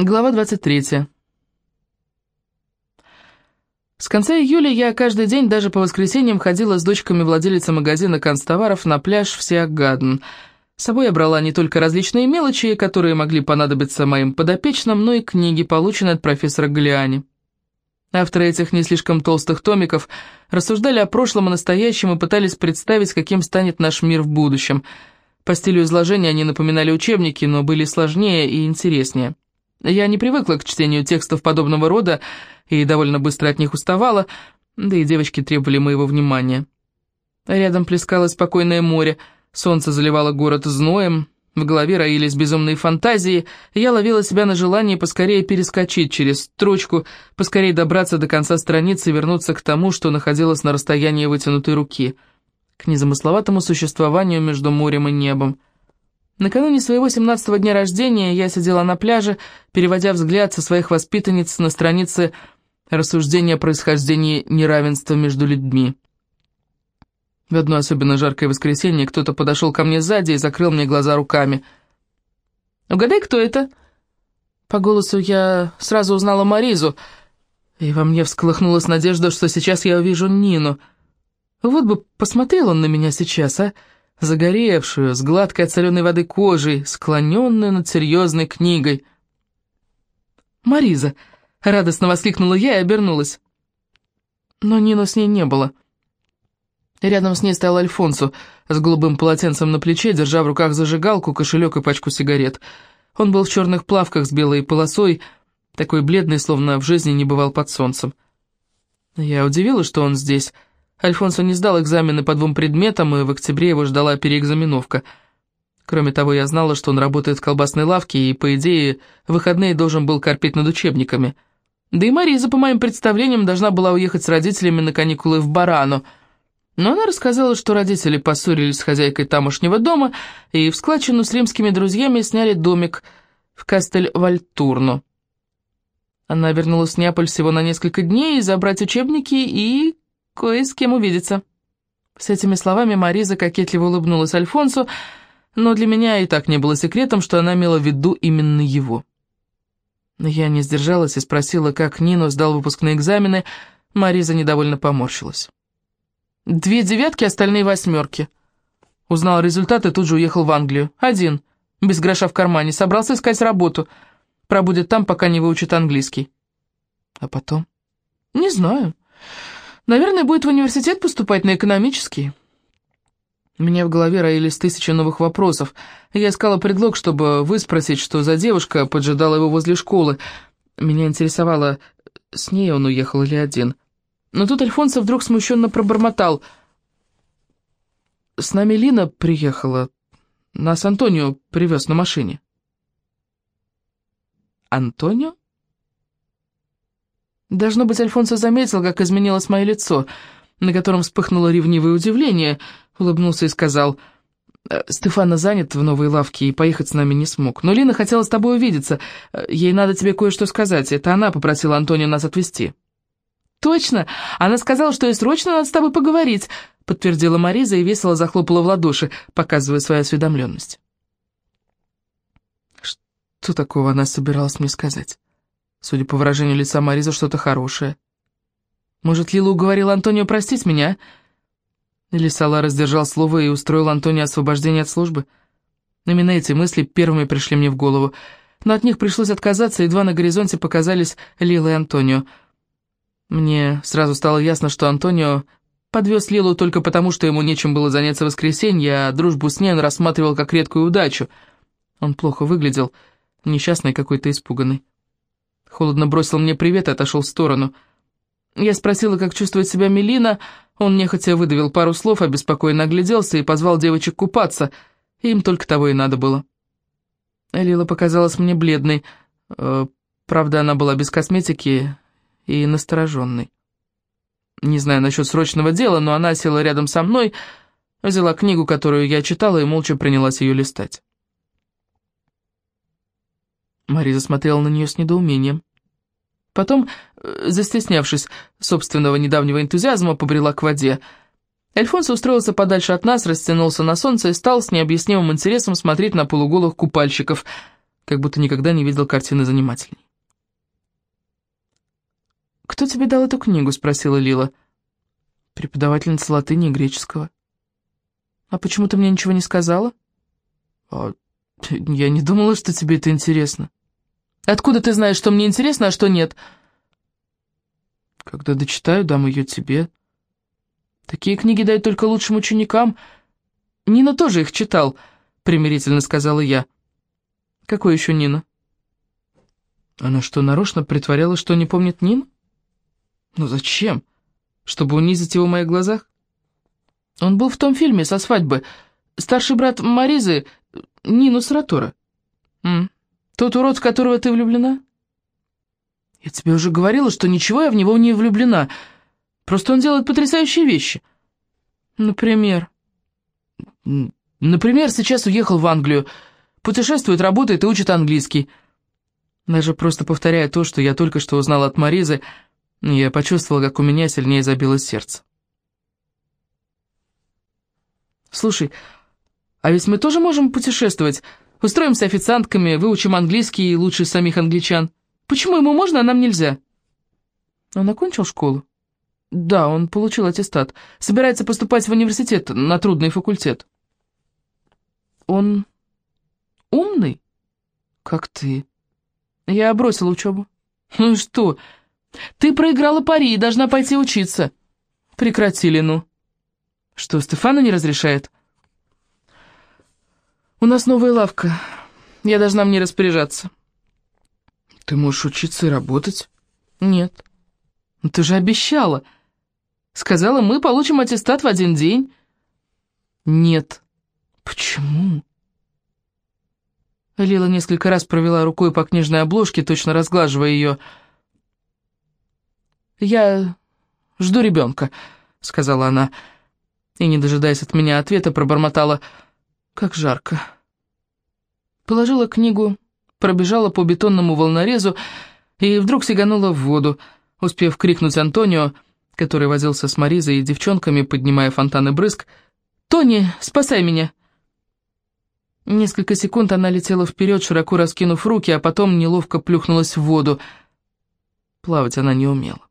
Глава 23. С конца июля я каждый день, даже по воскресеньям, ходила с дочками владелицы магазина констоваров на пляж в Сиагаден. С собой я брала не только различные мелочи, которые могли понадобиться моим подопечным, но и книги, полученные от профессора Галиани. Авторы этих не слишком толстых томиков рассуждали о прошлом и настоящем и пытались представить, каким станет наш мир в будущем. По стилю изложения они напоминали учебники, но были сложнее и интереснее. Я не привыкла к чтению текстов подобного рода и довольно быстро от них уставала, да и девочки требовали моего внимания. Рядом плескалось спокойное море, солнце заливало город зноем, в голове роились безумные фантазии, я ловила себя на желание поскорее перескочить через строчку, поскорее добраться до конца страницы и вернуться к тому, что находилось на расстоянии вытянутой руки, к незамысловатому существованию между морем и небом. Накануне своего 17-го дня рождения я сидела на пляже, переводя взгляд со своих воспитанниц на страницы рассуждения о происхождении неравенства между людьми. В одно особенно жаркое воскресенье кто-то подошел ко мне сзади и закрыл мне глаза руками. «Угадай, кто это?» По голосу я сразу узнала Маризу, и во мне всколыхнулась надежда, что сейчас я увижу Нину. Вот бы посмотрел он на меня сейчас, а? Загоревшую, с гладкой от соленой воды кожей, склоненную над серьезной книгой. «Мариза!» — радостно воскликнула я и обернулась. Но Нину с ней не было. Рядом с ней стоял Альфонсо с голубым полотенцем на плече, держа в руках зажигалку, кошелек и пачку сигарет. Он был в черных плавках с белой полосой, такой бледный, словно в жизни не бывал под солнцем. Я удивилась, что он здесь, — Альфонсо не сдал экзамены по двум предметам, и в октябре его ждала переэкзаменовка. Кроме того, я знала, что он работает в колбасной лавке, и, по идее, в выходные должен был корпеть над учебниками. Да и Мариза, по моим представлениям, должна была уехать с родителями на каникулы в Барану. Но она рассказала, что родители поссорились с хозяйкой тамошнего дома, и в складчину с римскими друзьями сняли домик в Кастель-Вальтурно. Она вернулась в Неаполь всего на несколько дней забрать учебники и кое с кем увидеться». С этими словами Мариза кокетливо улыбнулась Альфонсу, но для меня и так не было секретом, что она имела в виду именно его. Я не сдержалась и спросила, как Нино сдал выпускные экзамены. Мариза недовольно поморщилась. «Две девятки, остальные восьмерки». Узнал результаты, тут же уехал в Англию. Один, без гроша в кармане, собрался искать работу. Пробудет там, пока не выучит английский. А потом? Не знаю. Наверное, будет в университет поступать на экономический. Меня в голове роились тысячи новых вопросов. Я искала предлог, чтобы выспросить, что за девушка поджидала его возле школы. Меня интересовало, с ней он уехал или один. Но тут Альфонсо вдруг смущенно пробормотал. «С нами Лина приехала. Нас Антонио привез на машине». «Антонио?» Должно быть, Альфонсо заметил, как изменилось мое лицо, на котором вспыхнуло ревнивое удивление, улыбнулся и сказал, «Э, «Стефана занят в новой лавке и поехать с нами не смог. Но Лина хотела с тобой увидеться. Э, ей надо тебе кое-что сказать. Это она попросила Антонио нас отвезти». «Точно! Она сказала, что ей срочно надо с тобой поговорить», подтвердила Мариза и весело захлопала в ладоши, показывая свою осведомленность. Что такого она собиралась мне сказать? Судя по выражению лица Мариза, что-то хорошее. Может, Лила уговорила Антонио простить меня? Или Салара сдержал слово и устроил Антонио освобождение от службы? Именно эти мысли первыми пришли мне в голову, но от них пришлось отказаться, едва на горизонте показались Лила и Антонио. Мне сразу стало ясно, что Антонио подвез Лилу только потому, что ему нечем было заняться в воскресенье, а дружбу с ней он рассматривал как редкую удачу. Он плохо выглядел, несчастный какой-то испуганный. Холодно бросил мне привет и отошел в сторону. Я спросила, как чувствует себя Мелина. Он нехотя выдавил пару слов, обеспокоенно огляделся и позвал девочек купаться. Им только того и надо было. Лила показалась мне бледной. Э, правда, она была без косметики и настороженной. Не знаю насчет срочного дела, но она села рядом со мной, взяла книгу, которую я читала, и молча принялась ее листать. Мариза смотрела на нее с недоумением. Потом, э, застеснявшись собственного недавнего энтузиазма, побрела к воде. Альфонсо устроился подальше от нас, растянулся на солнце и стал с необъяснимым интересом смотреть на полуголых купальщиков. как будто никогда не видел картины занимательней. «Кто тебе дал эту книгу?» — спросила Лила. «Преподавательница латыни и греческого». «А почему ты мне ничего не сказала?» а, «Я не думала, что тебе это интересно». «Откуда ты знаешь, что мне интересно, а что нет?» «Когда дочитаю, дам ее тебе». «Такие книги дают только лучшим ученикам. Нина тоже их читал», — примирительно сказала я. «Какой еще Нина?» «Она что, нарочно притворялась, что не помнит Нину?» «Ну зачем? Чтобы унизить его в моих глазах?» Он был в том фильме со свадьбы. Старший брат Маризы, Нину Сратора. М Тот урод, в которого ты влюблена? Я тебе уже говорила, что ничего я в него не влюблена. Просто он делает потрясающие вещи. Например? Например, сейчас уехал в Англию. Путешествует, работает и учит английский. Даже просто повторяя то, что я только что узнала от Маризы, я почувствовала, как у меня сильнее забилось сердце. «Слушай, а ведь мы тоже можем путешествовать. Устроимся официантками, выучим английский лучше самих англичан. Почему ему можно, а нам нельзя?» «Он окончил школу?» «Да, он получил аттестат. Собирается поступать в университет, на трудный факультет». «Он умный?» «Как ты?» «Я бросила учебу». «Ну и что? Ты проиграла пари и должна пойти учиться». «Прекратили, ну». Что, Стефана не разрешает? У нас новая лавка. Я должна мне распоряжаться. Ты можешь учиться и работать? Нет. Но ты же обещала. Сказала, мы получим аттестат в один день. Нет. Почему? Лила несколько раз провела рукой по книжной обложке, точно разглаживая ее. «Я жду ребенка», — сказала она и, не дожидаясь от меня ответа, пробормотала «Как жарко». Положила книгу, пробежала по бетонному волнорезу и вдруг сиганула в воду, успев крикнуть Антонио, который возился с Маризой и девчонками, поднимая фонтаны брызг, «Тони, спасай меня!» Несколько секунд она летела вперед, широко раскинув руки, а потом неловко плюхнулась в воду. Плавать она не умела.